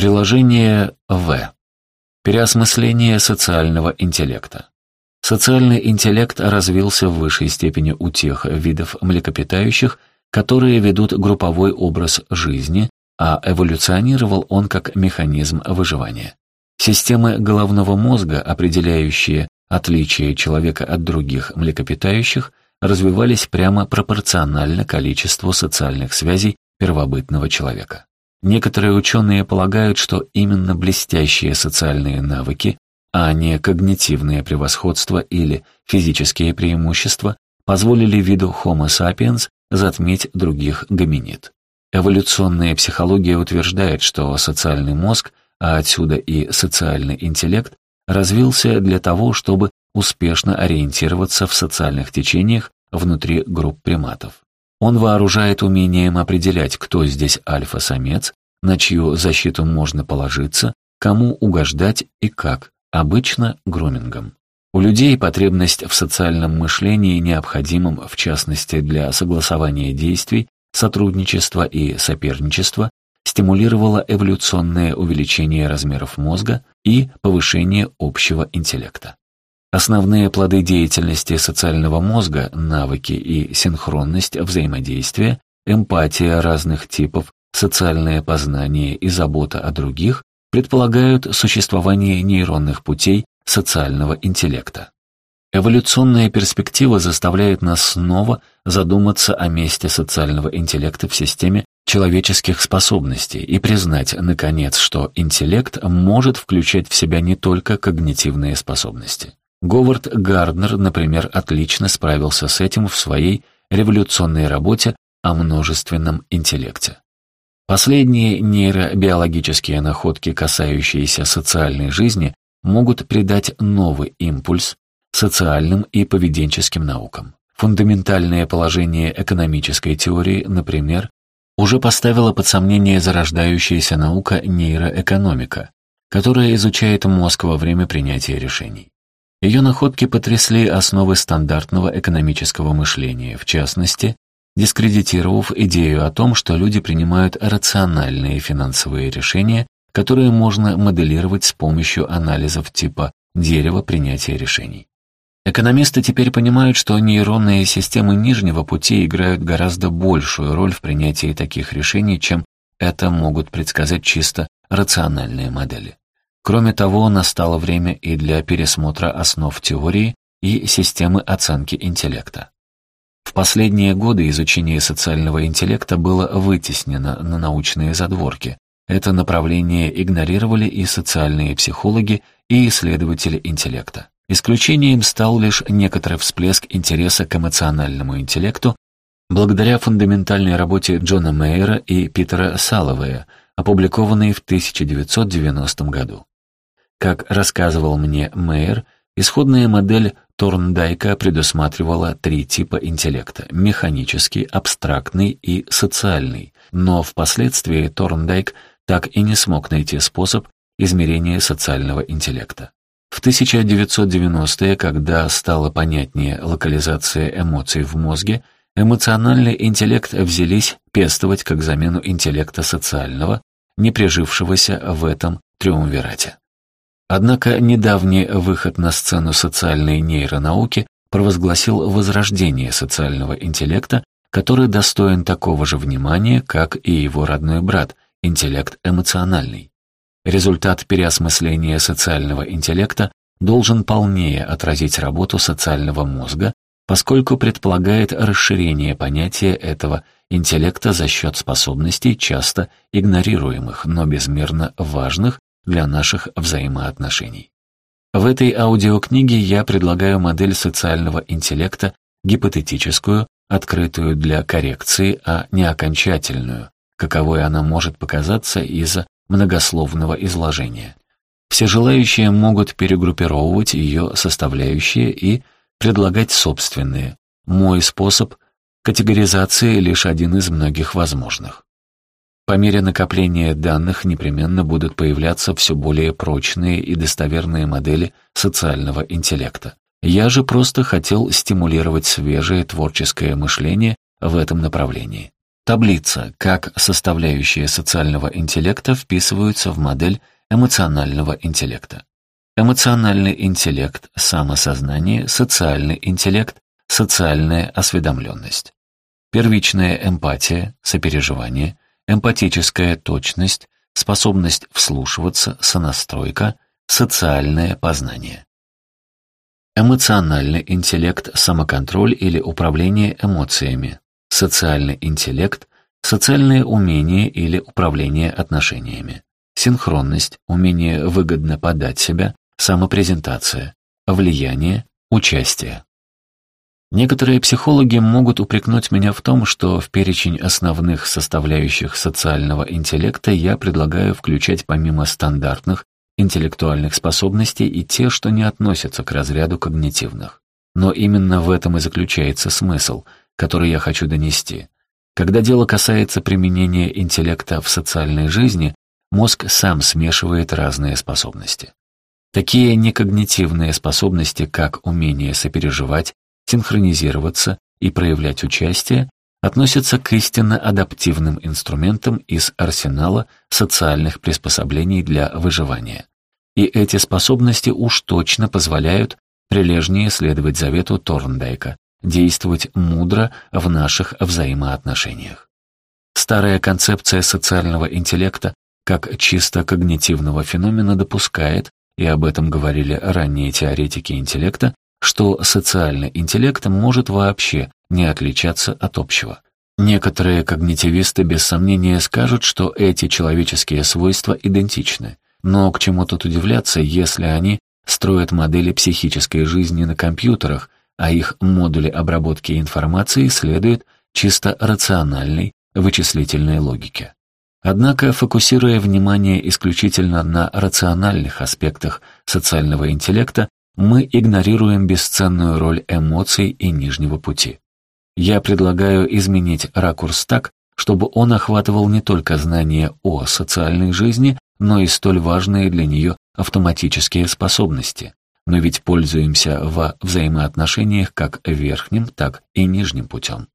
Приложение В. Переосмысление социального интеллекта. Социальный интеллект развился в высшей степени у тех видов млекопитающих, которые ведут групповой образ жизни, а эволюционировал он как механизм выживания. Системы головного мозга, определяющие отличие человека от других млекопитающих, развивались прямо пропорционально количеству социальных связей первобытного человека. Некоторые ученые полагают, что именно блестящие социальные навыки, а не когнитивное превосходство или физические преимущества, позволили виду Homo sapiens затмить других гоминид. Эволюционная психология утверждает, что социальный мозг, а отсюда и социальный интеллект, развился для того, чтобы успешно ориентироваться в социальных течениях внутри групп приматов. Он вооружает умением определять, кто здесь альфа-самец, на чью защиту можно положиться, кому угождать и как, обычно грумингом. У людей потребность в социальном мышлении необходимом, в частности, для согласования действий, сотрудничества и соперничества, стимулировала эволюционное увеличение размеров мозга и повышение общего интеллекта. Основные плоды деятельности социального мозга, навыки и синхронность взаимодействия, эмпатия разных типов, социальное познание и забота о других предполагают существование нейронных путей социального интеллекта. Эволюционная перспектива заставляет нас снова задуматься о месте социального интеллекта в системе человеческих способностей и признать, наконец, что интеллект может включать в себя не только когнитивные способности. Говард Гарднер, например, отлично справился с этим в своей революционной работе о множественном интеллекте. Последние нейробиологические находки, касающиеся социальной жизни, могут придать новый импульс социальным и поведенческим наукам. Фундаментальное положение экономической теории, например, уже поставило под сомнение зарождающаяся наука нейроэкономика, которая изучает мозг во время принятия решений. Ее находки потрясли основы стандартного экономического мышления, в частности, дискредитировав идею о том, что люди принимают рациональные финансовые решения, которые можно моделировать с помощью анализов типа дерева принятия решений. Экономисты теперь понимают, что нейронные системы нижнего пути играют гораздо большую роль в принятии таких решений, чем это могут предсказать чисто рациональные модели. Кроме того, настало время и для пересмотра основ теории и системы оценки интеллекта. В последние годы изучение социального интеллекта было вытеснено на научные задворки. Это направление игнорировали и социальные психологи, и исследователи интеллекта. Исключением стал лишь некоторый всплеск интереса к эмоциональному интеллекту благодаря фундаментальной работе Джона Мейера и Питера Саловея, опубликованной в 1990 году. Как рассказывал мне Мейер, исходная модель Торндайка предусматривала три типа интеллекта – механический, абстрактный и социальный, но впоследствии Торндайк так и не смог найти способ измерения социального интеллекта. В 1990-е, когда стало понятнее локализация эмоций в мозге, эмоциональный интеллект взялись пестовать как замену интеллекта социального, не прижившегося в этом триумвирате. Однако недавний выход на сцену социальной нейронауки провозгласил возрождение социального интеллекта, который достоин такого же внимания, как и его родной брат, интеллект эмоциональный. Результат переосмысления социального интеллекта должен полнее отразить работу социального мозга, поскольку предполагает расширение понятия этого интеллекта за счет способностей, часто игнорируемых, но безмерно важных для наших взаимоотношений. В этой аудиокниге я предлагаю модель социального интеллекта гипотетическую, открытую для коррекции, а не окончательную, каковой она может показаться из-за многословного изложения. Все желающие могут перегруппировывать ее составляющие и предлагать собственные. Мой способ категоризации лишь один из многих возможных. По мере накопления данных непременно будут появляться все более прочные и достоверные модели социального интеллекта. Я же просто хотел стимулировать свежее творческое мышление в этом направлении. Таблица, как составляющие социального интеллекта вписываются в модель эмоционального интеллекта. Эмоциональный интеллект, самосознание, социальный интеллект, социальная осведомленность. Первичная эмпатия, сопереживание, эмпатическая точность, способность вслушиваться, сонастройка, социальное познание. Эмоциональный интеллект, самоконтроль или управление эмоциями, социальный интеллект, социальные умения или управление отношениями, синхронность, умение выгодно подать себя, самопрезентация, влияние, участие. Некоторые психологи могут упрекнуть меня в том, что в перечень основных составляющих социального интеллекта я предлагаю включать помимо стандартных интеллектуальных способностей и те, что не относятся к разряду когнитивных. Но именно в этом и заключается смысл, который я хочу донести. Когда дело касается применения интеллекта в социальной жизни, мозг сам смешивает разные способности. Такие некогнитивные способности, как умение сопереживать, синхронизироваться и проявлять участие, относятся к истинно адаптивным инструментам из арсенала социальных приспособлений для выживания. И эти способности уж точно позволяют прилежнее следовать завету Торндайка, действовать мудро в наших взаимоотношениях. Старая концепция социального интеллекта как чисто когнитивного феномена допускает, и об этом говорили ранние теоретики интеллекта, что социальный интеллект может вообще не отличаться от общего. Некоторые когнитивисты без сомнения скажут, что эти человеческие свойства идентичны. Но к чему тут удивляться, если они строят модели психической жизни на компьютерах, а их модули обработки информации следуют чисто рациональной вычислительной логике. Однако, фокусируя внимание исключительно на рациональных аспектах социального интеллекта, мы игнорируем бесценную роль эмоций и нижнего пути. Я предлагаю изменить ракурс так, чтобы он охватывал не только знания о социальной жизни, но и столь важные для нее автоматические способности. Мы ведь пользуемся во взаимоотношениях как верхним, так и нижним путем.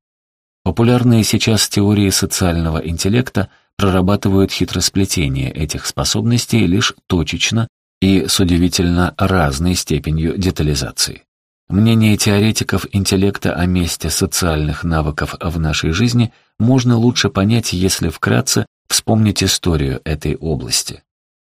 Популярные сейчас теории социального интеллекта прорабатывают хитросплетение этих способностей лишь точечно и с удивительно разной степенью детализации. Мнение теоретиков интеллекта о месте социальных навыков в нашей жизни можно лучше понять, если вкратце вспомнить историю этой области.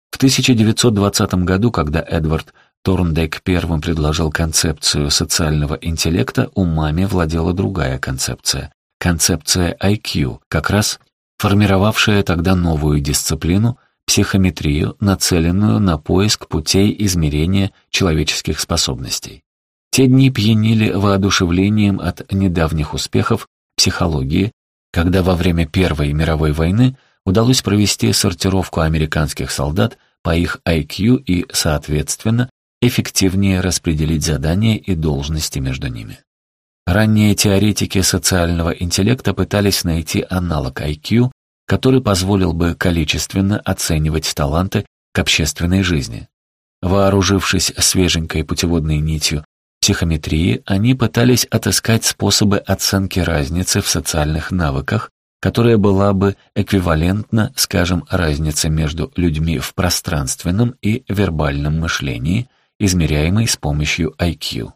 В 1920 году, когда Эдвард Торндек первым предложил концепцию социального интеллекта, умами владела другая концепция — концепция IQ, как раз формировавшая тогда новую дисциплину — психометрию, нацеленную на поиск путей измерения человеческих способностей. Те дни пьянили воодушевлением от недавних успехов психологии, когда во время Первой мировой войны удалось провести сортировку американских солдат по их IQ и, соответственно, эффективнее распределить задания и должности между ними. Ранние теоретики социального интеллекта пытались найти аналог IQ который позволил бы количественно оценивать таланты к общественной жизни. Вооружившись свеженькой путеводной нитью психометрии, они пытались отыскать способы оценки разницы в социальных навыках, которая была бы эквивалентна, скажем, разнице между людьми в пространственном и вербальном мышлении, измеряемой с помощью IQ.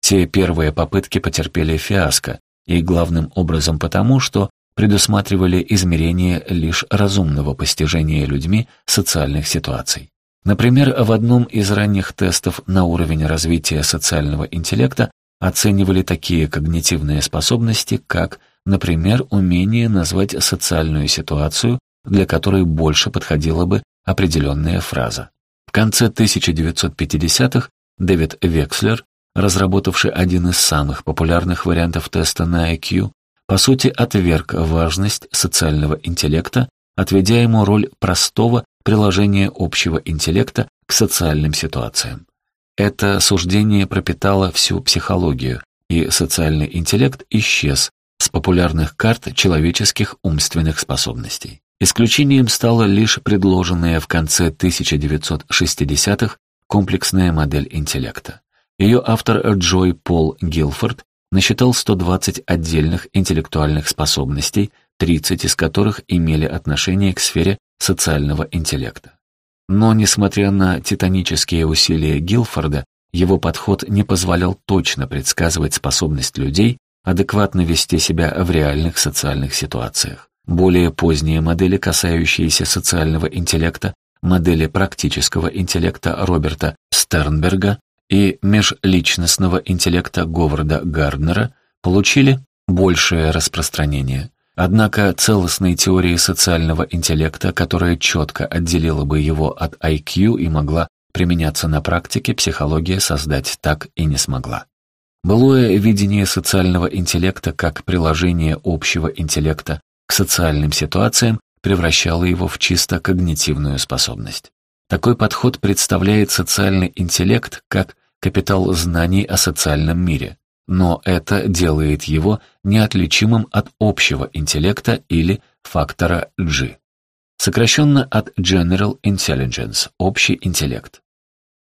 Те первые попытки потерпели фиаско, и главным образом потому, что предусматривали измерение лишь разумного постижения людьми социальных ситуаций. Например, в одном из ранних тестов на уровень развития социального интеллекта оценивали такие когнитивные способности, как, например, умение назвать социальную ситуацию, для которой больше подходила бы определенная фраза. В конце 1950-х Дэвид Векслер, разработавший один из самых популярных вариантов теста на IQ, по сути отверг важность социального интеллекта, отведя ему роль простого приложения общего интеллекта к социальным ситуациям. Это суждение пропитало всю психологию, и социальный интеллект исчез с популярных карт человеческих умственных способностей. Исключением стала лишь предложенная в конце 1960-х комплексная модель интеллекта. Ее автор Джой Пол Гилфорд насчитал 120 отдельных интеллектуальных способностей, 30 из которых имели отношение к сфере социального интеллекта. Но, несмотря на титанические усилия Гилфорда, его подход не позволял точно предсказывать способность людей адекватно вести себя в реальных социальных ситуациях. Более поздние модели, касающиеся социального интеллекта, модели практического интеллекта Роберта Стернберга и межличностного интеллекта Говарда Гарднера, получили большее распространение. Однако целостной теории социального интеллекта, которая четко отделила бы его от IQ и могла применяться на практике, психология создать так и не смогла. Былое видение социального интеллекта как приложение общего интеллекта к социальным ситуациям превращало его в чисто когнитивную способность. Такой подход представляет социальный интеллект как капитал знаний о социальном мире, но это делает его неотличимым от общего интеллекта или фактора G, сокращенно от General Intelligence, общий интеллект.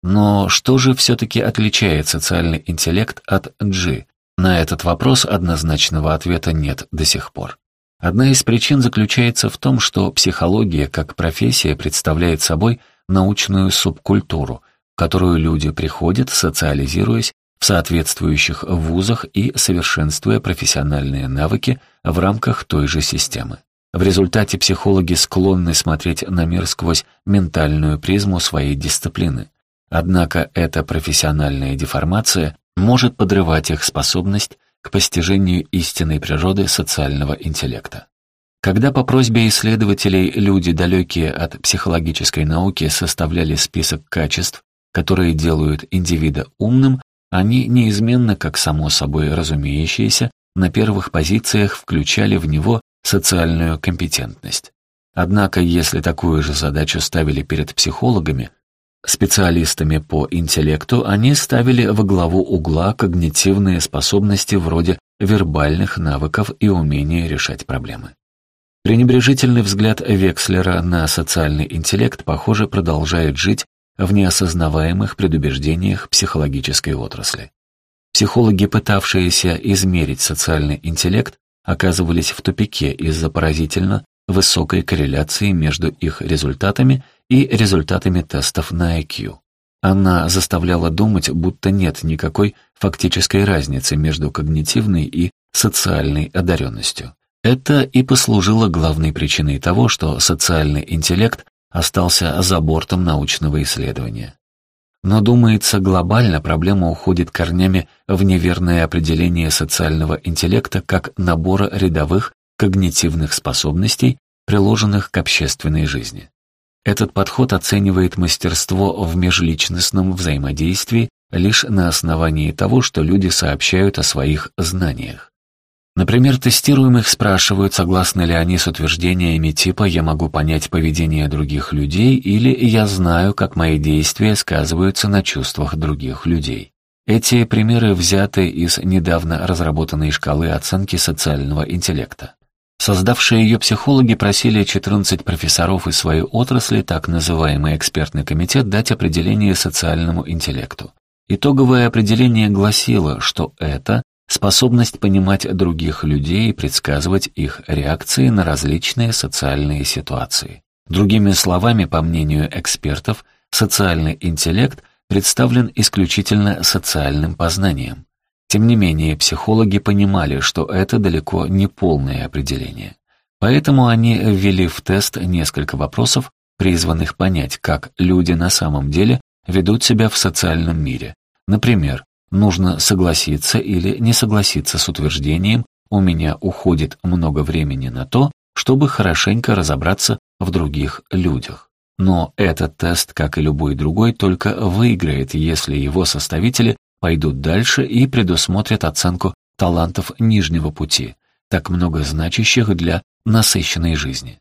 Но что же все-таки отличает социальный интеллект от G? На этот вопрос однозначного ответа нет до сих пор. Одна из причин заключается в том, что психология как профессия представляет собой научную субкультуру, в которую люди приходят, социализируясь в соответствующих вузах и совершенствуя профессиональные навыки в рамках той же системы. В результате психологи склонны смотреть на мир сквозь ментальную призму своей дисциплины. Однако эта профессиональная деформация может подрывать их способность к постижению истинной природы социального интеллекта. Когда по просьбе исследователей люди, далекие от психологической науки, составляли список качеств, которые делают индивида умным, они неизменно, как само собой разумеющееся, на первых позициях включали в него социальную компетентность. Однако, если такую же задачу ставили перед психологами, Специалистами по интеллекту они ставили во главу угла когнитивные способности вроде вербальных навыков и умения решать проблемы. Пренебрежительный взгляд Векслера на социальный интеллект, похоже, продолжает жить в неосознаваемых предубеждениях психологической отрасли. Психологи, пытавшиеся измерить социальный интеллект, оказывались в тупике из-за поразительно высокой корреляции между их результатами и результатами тестов на IQ. Она заставляла думать, будто нет никакой фактической разницы между когнитивной и социальной одаренностью. Это и послужило главной причиной того, что социальный интеллект остался за бортом научного исследования. Но, думается, глобально проблема уходит корнями в неверное определение социального интеллекта как набора рядовых когнитивных способностей, приложенных к общественной жизни. Этот подход оценивает мастерство в межличностном взаимодействии лишь на основании того, что люди сообщают о своих знаниях. Например, тестируемых спрашивают, согласны ли они с утверждениями типа «я могу понять поведение других людей» или «я знаю, как мои действия сказываются на чувствах других людей». Эти примеры взяты из недавно разработанной шкалы оценки социального интеллекта. Создавшие ее психологи просили 14 профессоров из своей отрасли, так называемый экспертный комитет, дать определение социальному интеллекту. Итоговое определение гласило, что это способность понимать других людей и предсказывать их реакции на различные социальные ситуации. Другими словами, по мнению экспертов, социальный интеллект представлен исключительно социальным познанием. Тем не менее, психологи понимали, что это далеко не полное определение. Поэтому они ввели в тест несколько вопросов, призванных понять, как люди на самом деле ведут себя в социальном мире. Например, нужно согласиться или не согласиться с утверждением «у меня уходит много времени на то, чтобы хорошенько разобраться в других людях». Но этот тест, как и любой другой, только выиграет, если его составители пойдут дальше и предусмотрят оценку талантов нижнего пути, так много значащих для насыщенной жизни.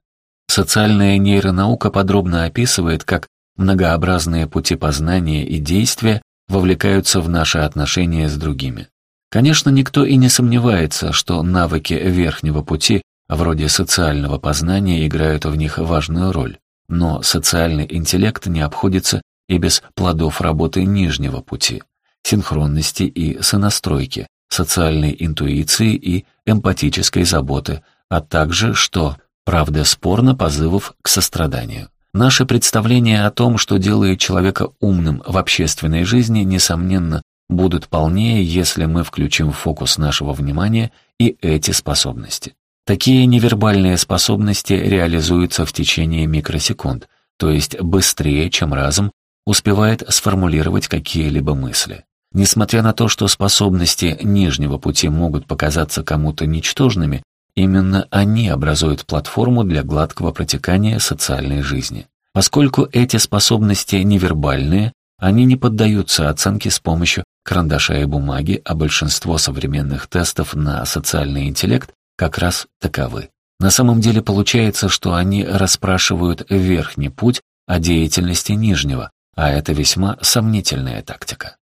Социальная нейронаука подробно описывает, как многообразные пути познания и действия вовлекаются в наши отношения с другими. Конечно, никто и не сомневается, что навыки верхнего пути, вроде социального познания, играют в них важную роль. Но социальный интеллект не обходится и без плодов работы нижнего пути синхронности и сонастройки, социальной интуиции и эмпатической заботы, а также, что, правда, спорно позывов к состраданию. Наше представление о том, что делает человека умным в общественной жизни, несомненно, будут полнее, если мы включим в фокус нашего внимания и эти способности. Такие невербальные способности реализуются в течение микросекунд, то есть быстрее, чем разум успевает сформулировать какие-либо мысли. Несмотря на то, что способности нижнего пути могут показаться кому-то ничтожными, именно они образуют платформу для гладкого протекания социальной жизни. Поскольку эти способности невербальные, они не поддаются оценке с помощью карандаша и бумаги, а большинство современных тестов на социальный интеллект как раз таковы. На самом деле получается, что они расспрашивают верхний путь о деятельности нижнего, а это весьма сомнительная тактика.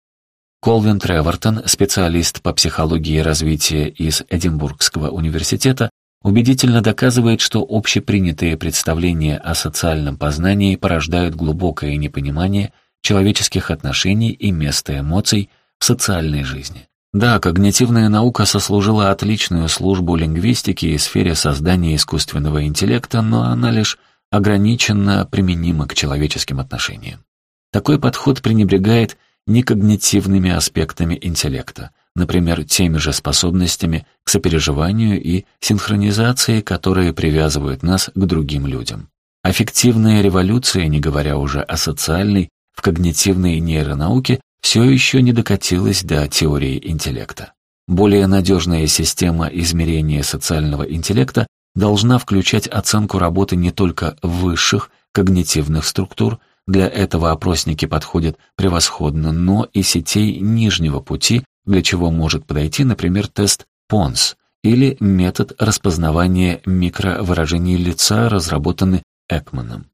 Колвин Тревортон, специалист по психологии развития из Эдинбургского университета, убедительно доказывает, что общепринятые представления о социальном познании порождают глубокое непонимание человеческих отношений и места эмоций в социальной жизни. Да, когнитивная наука сослужила отличную службу лингвистике и сфере создания искусственного интеллекта, но она лишь ограниченно применима к человеческим отношениям. Такой подход пренебрегает некогнитивными аспектами интеллекта, например, теми же способностями к сопереживанию и синхронизации, которые привязывают нас к другим людям. Аффективная революция, не говоря уже о социальной, в когнитивной нейронауке все еще не докатилась до теории интеллекта. Более надежная система измерения социального интеллекта должна включать оценку работы не только высших когнитивных структур, для этого опросники подходят превосходно, но и сетей нижнего пути, для чего может подойти, например, тест PONS или метод распознавания микровыражений лица, разработанный Экманом.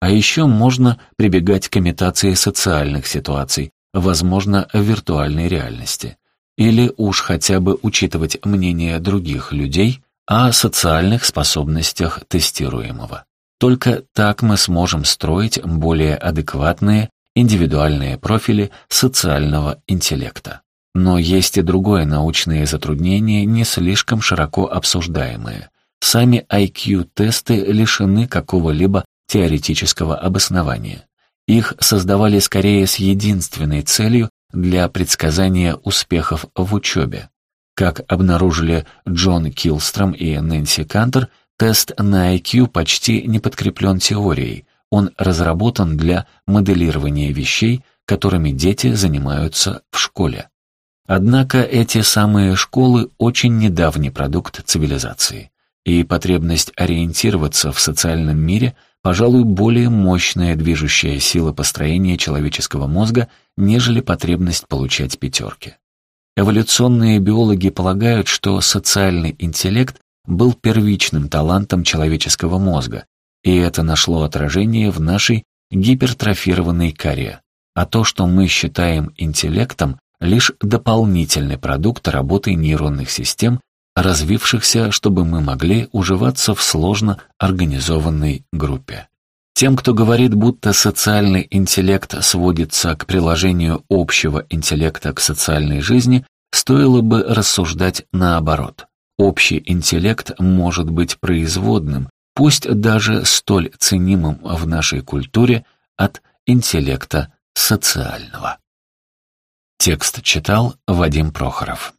А еще можно прибегать к имитации социальных ситуаций, возможно, в виртуальной реальности. Или уж хотя бы учитывать мнение других людей о социальных способностях тестируемого. Только так мы сможем строить более адекватные индивидуальные профили социального интеллекта. Но есть и другое научное затруднение, не слишком широко обсуждаемое. Сами IQ-тесты лишены какого-либо теоретического обоснования. Их создавали скорее с единственной целью для предсказания успехов в учебе. Как обнаружили Джон Килстром и Нэнси Кантер, тест на IQ почти не подкреплен теорией, он разработан для моделирования вещей, которыми дети занимаются в школе. Однако эти самые школы очень недавний продукт цивилизации, и потребность ориентироваться в социальном мире – пожалуй, более мощная движущая сила построения человеческого мозга, нежели потребность получать пятерки. Эволюционные биологи полагают, что социальный интеллект был первичным талантом человеческого мозга, и это нашло отражение в нашей гипертрофированной коре. А то, что мы считаем интеллектом, лишь дополнительный продукт работы нейронных систем, развившихся, чтобы мы могли уживаться в сложно организованной группе. Тем, кто говорит, будто социальный интеллект сводится к приложению общего интеллекта к социальной жизни, стоило бы рассуждать наоборот. Общий интеллект может быть производным, пусть даже столь ценимым в нашей культуре, от интеллекта социального. Текст читал Вадим Прохоров.